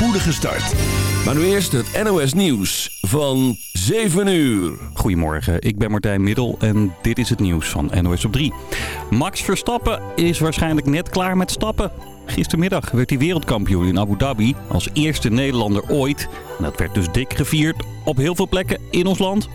spoedige start. Maar nu eerst het NOS Nieuws van 7 uur. Goedemorgen, ik ben Martijn Middel en dit is het nieuws van NOS op 3. Max Verstappen is waarschijnlijk net klaar met stappen. Gistermiddag werd hij wereldkampioen in Abu Dhabi als eerste Nederlander ooit. En dat werd dus dik gevierd op heel veel plekken in ons land.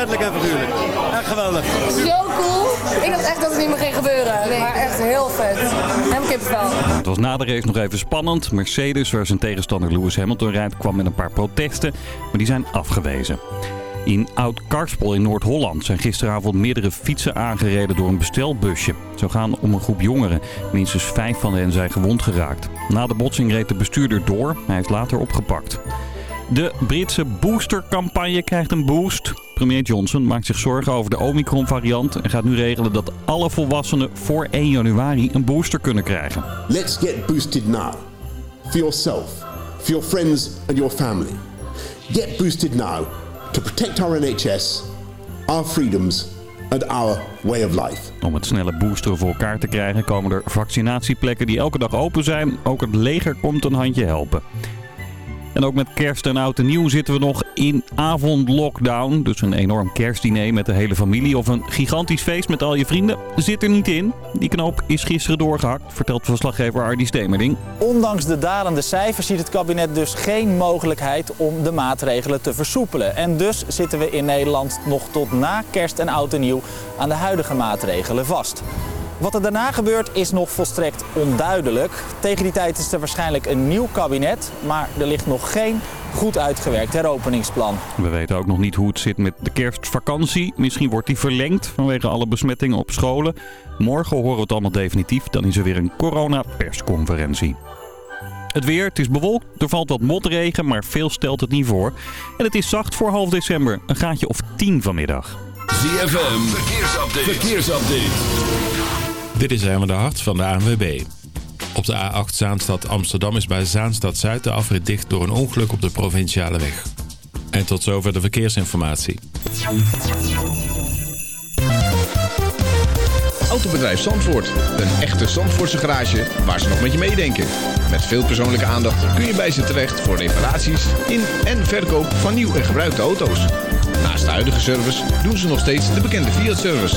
Letterlijk en figuurlijk. Echt geweldig. Zo cool. Ik dacht echt dat het niet meer ging gebeuren. Maar echt heel vet. Helemaal kippenvel. Het was na de race nog even spannend. Mercedes, waar zijn tegenstander Lewis Hamilton rijdt, kwam met een paar protesten. Maar die zijn afgewezen. In Oud-Karspel in Noord-Holland zijn gisteravond meerdere fietsen aangereden door een bestelbusje. Zo gaan om een groep jongeren. Minstens vijf van hen zijn gewond geraakt. Na de botsing reed de bestuurder door. Hij is later opgepakt. De Britse boostercampagne krijgt een boost. Premier Johnson maakt zich zorgen over de Omicron-variant en gaat nu regelen dat alle volwassenen voor 1 januari een booster kunnen krijgen. Let's get boosted now. For yourself, for your friends and your family. Get boosted now to protect our NHS, our freedoms and our way of life. Om het snelle boosteren voor elkaar te krijgen komen er vaccinatieplekken die elke dag open zijn. Ook het leger komt een handje helpen. En ook met kerst en oud en nieuw zitten we nog in avondlockdown. Dus een enorm kerstdiner met de hele familie of een gigantisch feest met al je vrienden zit er niet in. Die knoop is gisteren doorgehakt, vertelt verslaggever Ardi Stemerding. Ondanks de dalende cijfers ziet het kabinet dus geen mogelijkheid om de maatregelen te versoepelen. En dus zitten we in Nederland nog tot na kerst en oud en nieuw aan de huidige maatregelen vast. Wat er daarna gebeurt is nog volstrekt onduidelijk. Tegen die tijd is er waarschijnlijk een nieuw kabinet, maar er ligt nog geen goed uitgewerkt heropeningsplan. We weten ook nog niet hoe het zit met de kerstvakantie. Misschien wordt die verlengd vanwege alle besmettingen op scholen. Morgen horen we het allemaal definitief. Dan is er weer een corona-persconferentie. Het weer, het is bewolkt, er valt wat motregen, maar veel stelt het niet voor. En het is zacht voor half december, een gaatje of 10 vanmiddag. ZFM, verkeersupdate. verkeersupdate. Dit is Herman de Hart van de ANWB. Op de A8 Zaanstad Amsterdam is bij Zaanstad Zuid de afrit dicht door een ongeluk op de provinciale weg. En tot zover de verkeersinformatie. Autobedrijf Zandvoort. Een echte Zandvoortse garage waar ze nog met je meedenken. Met veel persoonlijke aandacht kun je bij ze terecht voor reparaties in en verkoop van nieuw en gebruikte auto's. Naast de huidige service doen ze nog steeds de bekende Fiat-service.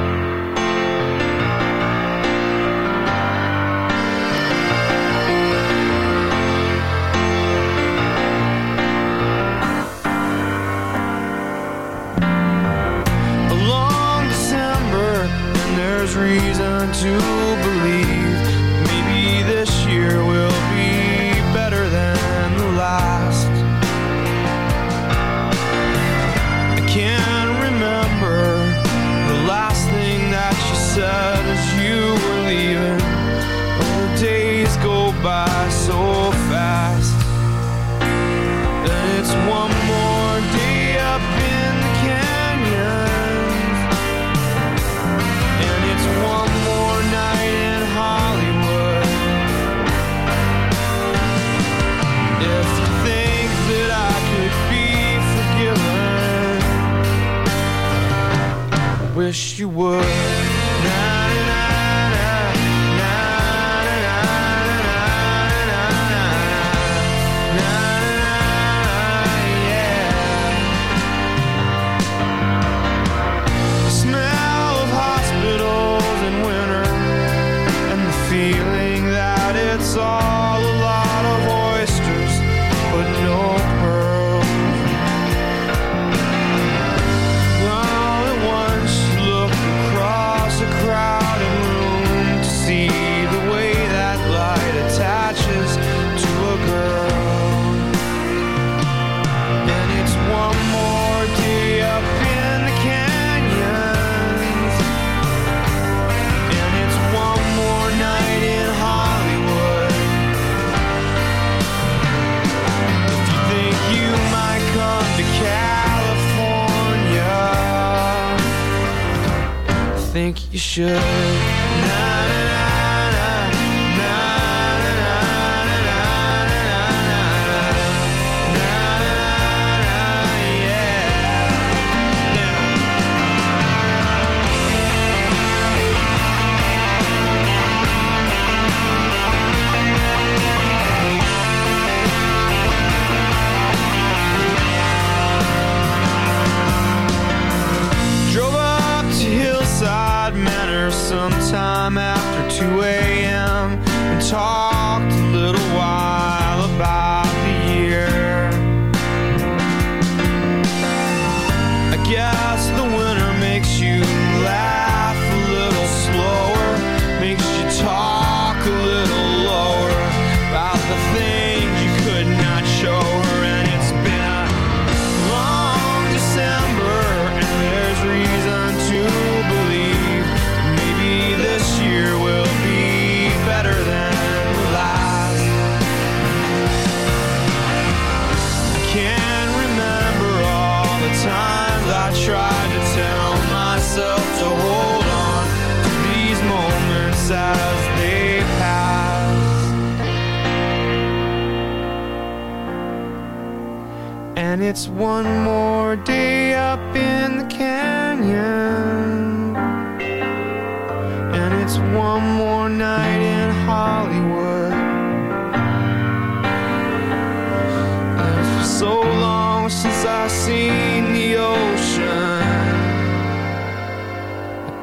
To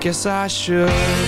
guess I should.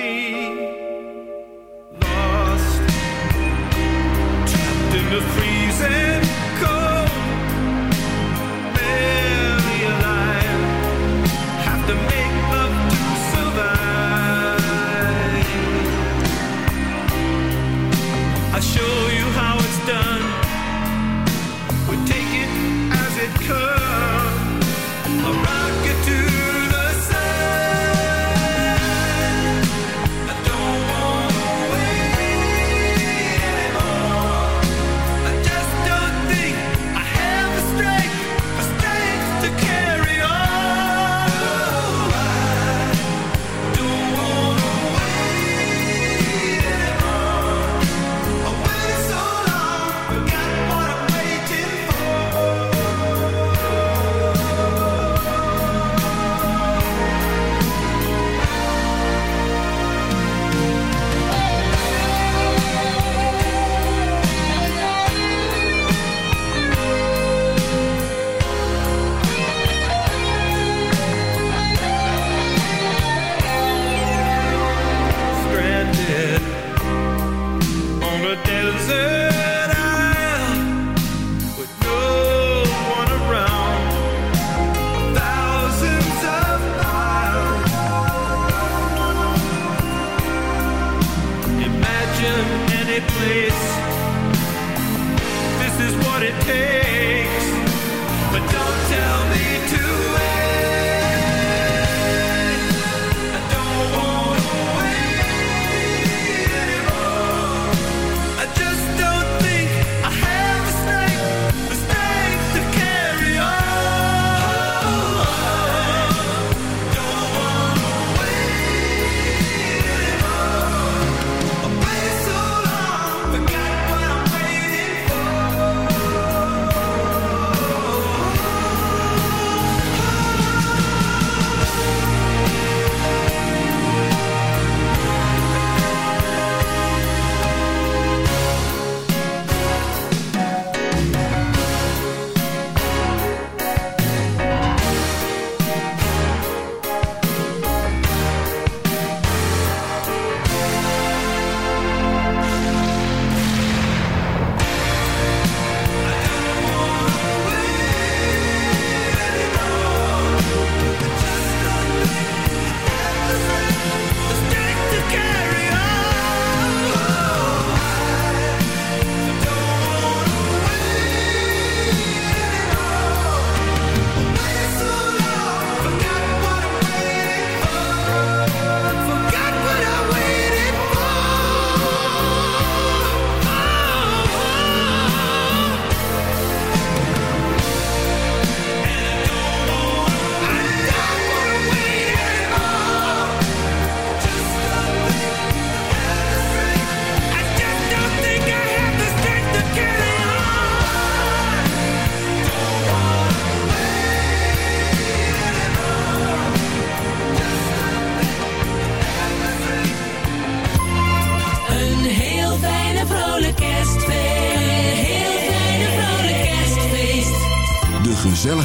any place. This is what it takes.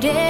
day.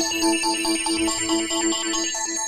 Thank you.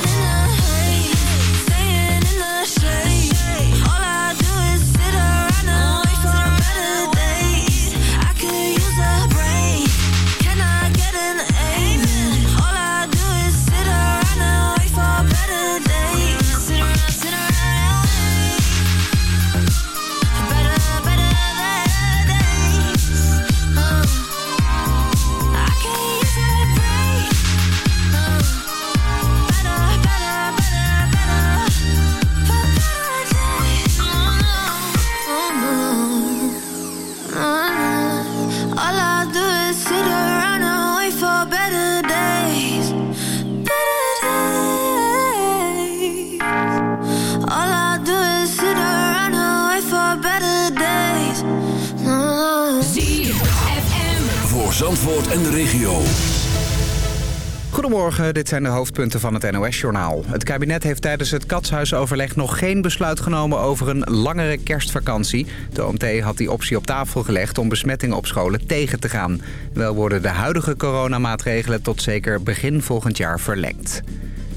Goedemorgen, dit zijn de hoofdpunten van het NOS-journaal. Het kabinet heeft tijdens het katshuisoverleg nog geen besluit genomen over een langere kerstvakantie. De OMT had die optie op tafel gelegd om besmettingen op scholen tegen te gaan. Wel worden de huidige coronamaatregelen tot zeker begin volgend jaar verlengd.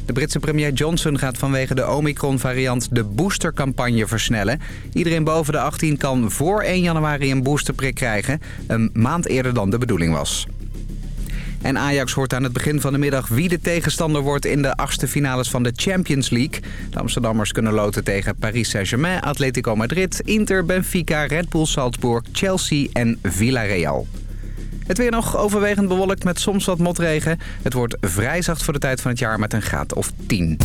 De Britse premier Johnson gaat vanwege de Omicron-variant de boostercampagne versnellen. Iedereen boven de 18 kan voor 1 januari een boosterprik krijgen, een maand eerder dan de bedoeling was. En Ajax hoort aan het begin van de middag wie de tegenstander wordt in de achtste finales van de Champions League. De Amsterdammers kunnen loten tegen Paris Saint-Germain, Atletico Madrid, Inter, Benfica, Red Bull Salzburg, Chelsea en Villarreal. Het weer nog overwegend bewolkt met soms wat motregen. Het wordt vrij zacht voor de tijd van het jaar met een graad of 10.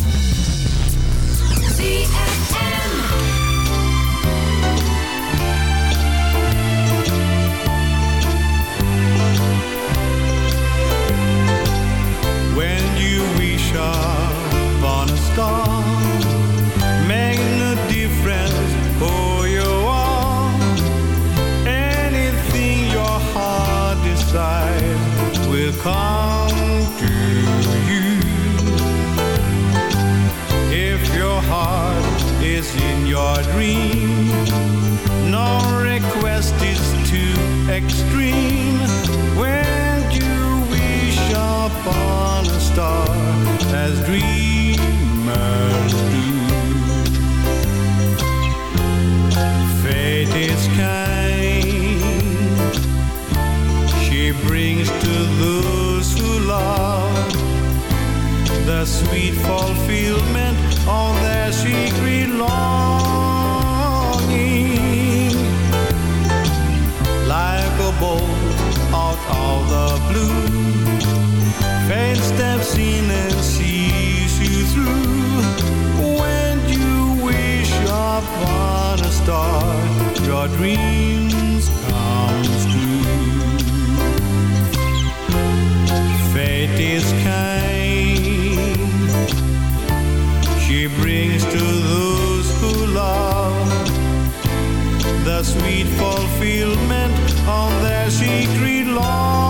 Your dream, no request is too extreme. When you wish upon a star, as dreamers do. Fate is kind. She brings to those who love the sweet fulfillment of their secret longing. start, your dreams come true. Fate is kind, she brings to those who love the sweet fulfillment on their secret love.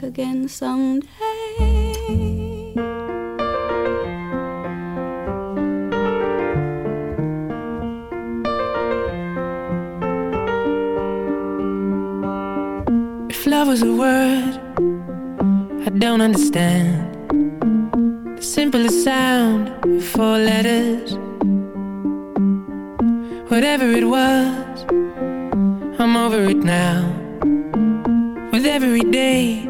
back again someday. If love was a word, I don't understand. The simplest sound, four letters. Whatever it was, I'm over it now. With every day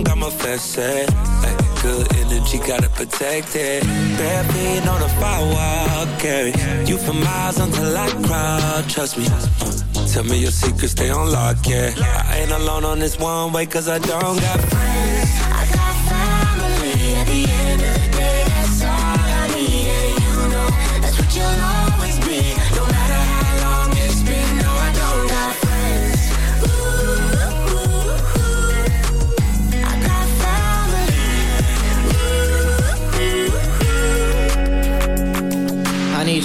And if I do you wrong, I'ma fess it. Like good energy, gotta protect it. Feet on the firewall, carry you for miles until I crawl. Trust me. Tell me your secrets, stay on lock, yeah. I ain't alone on this one way, cause I don't got friends.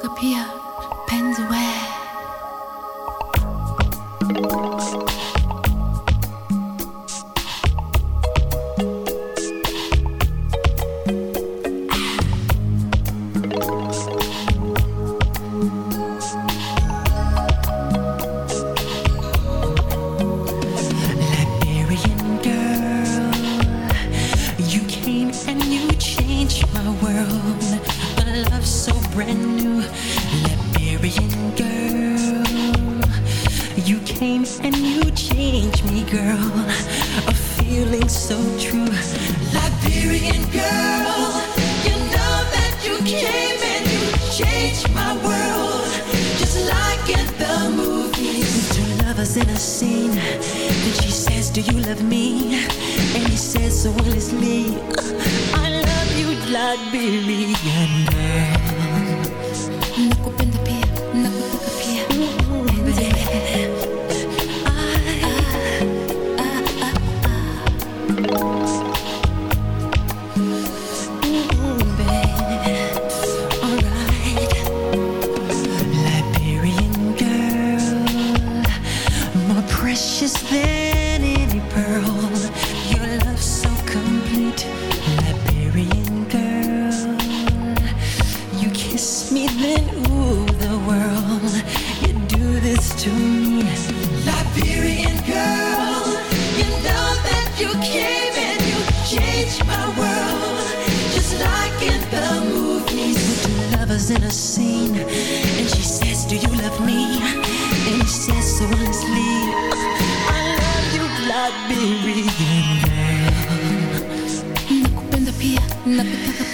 nakutaka pia penzi we Liberian Una pepita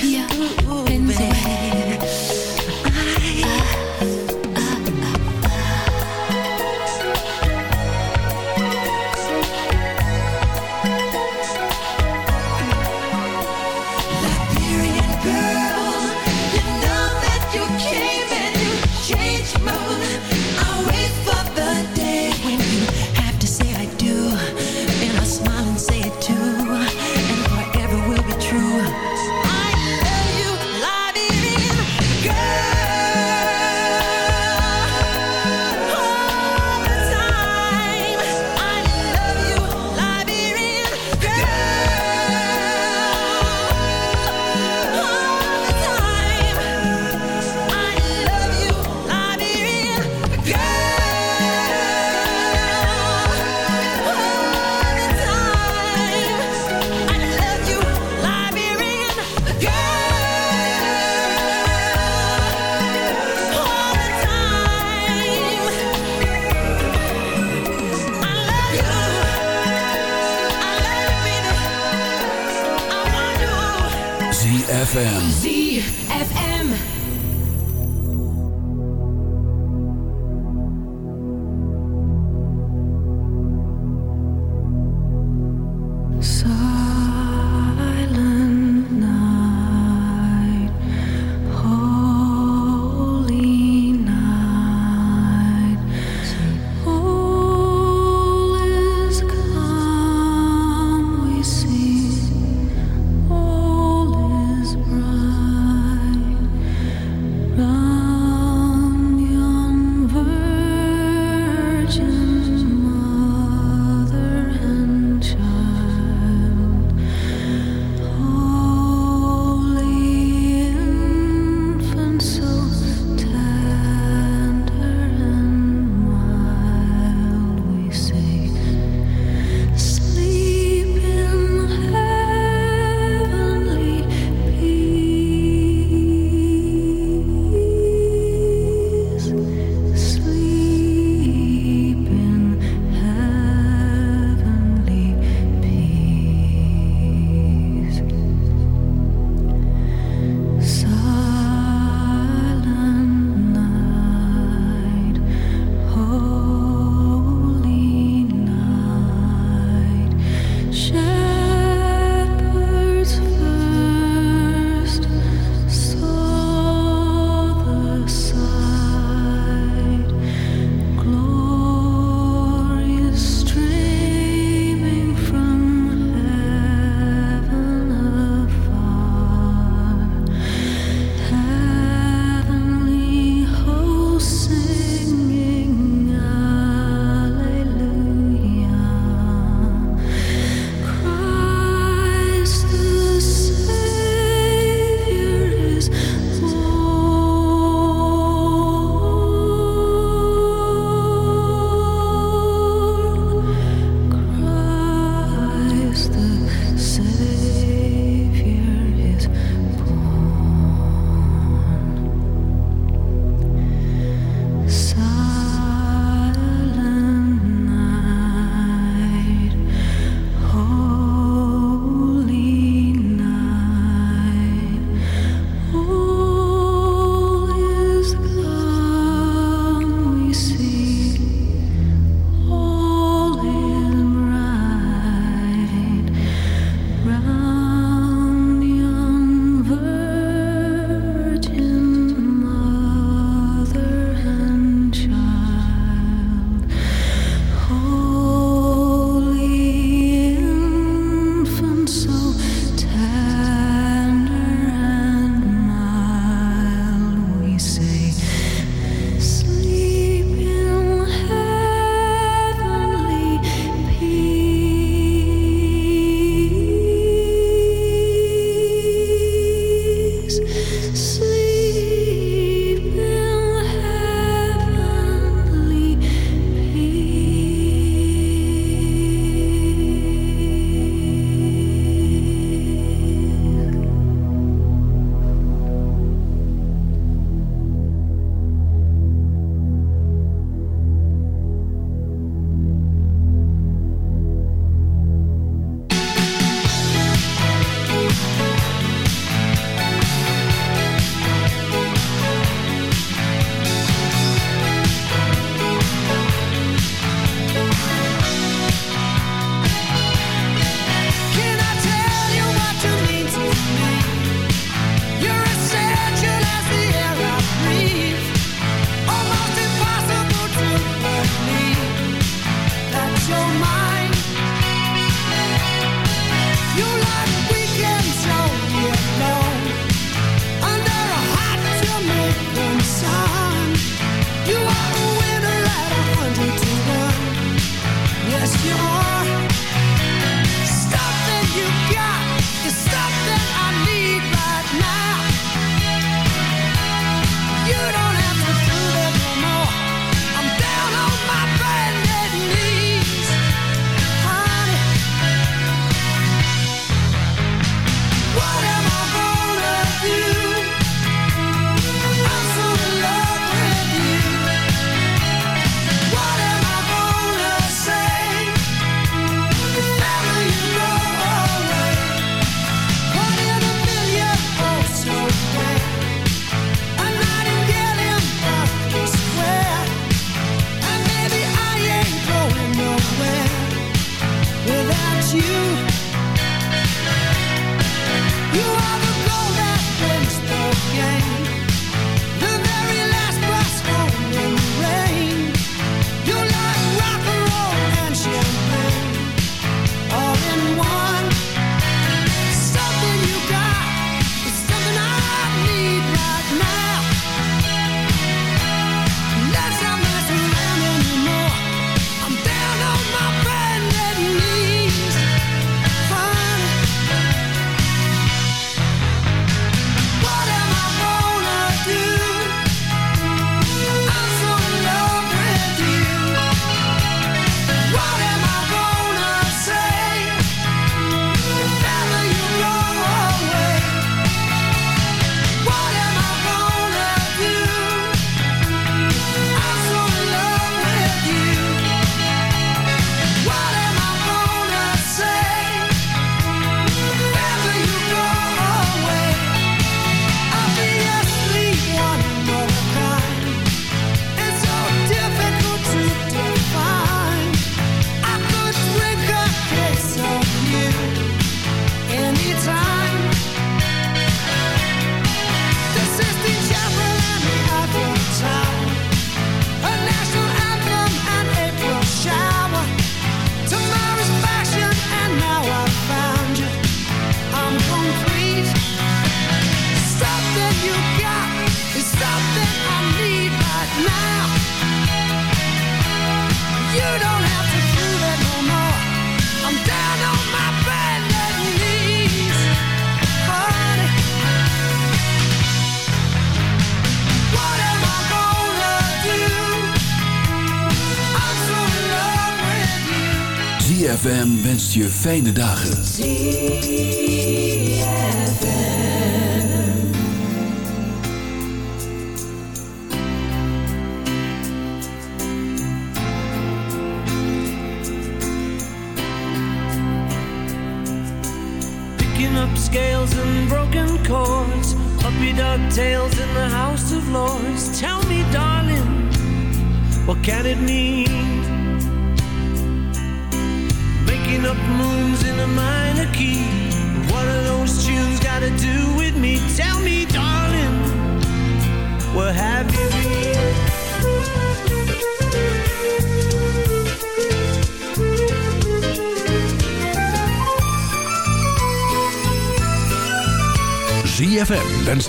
je fijne dagen.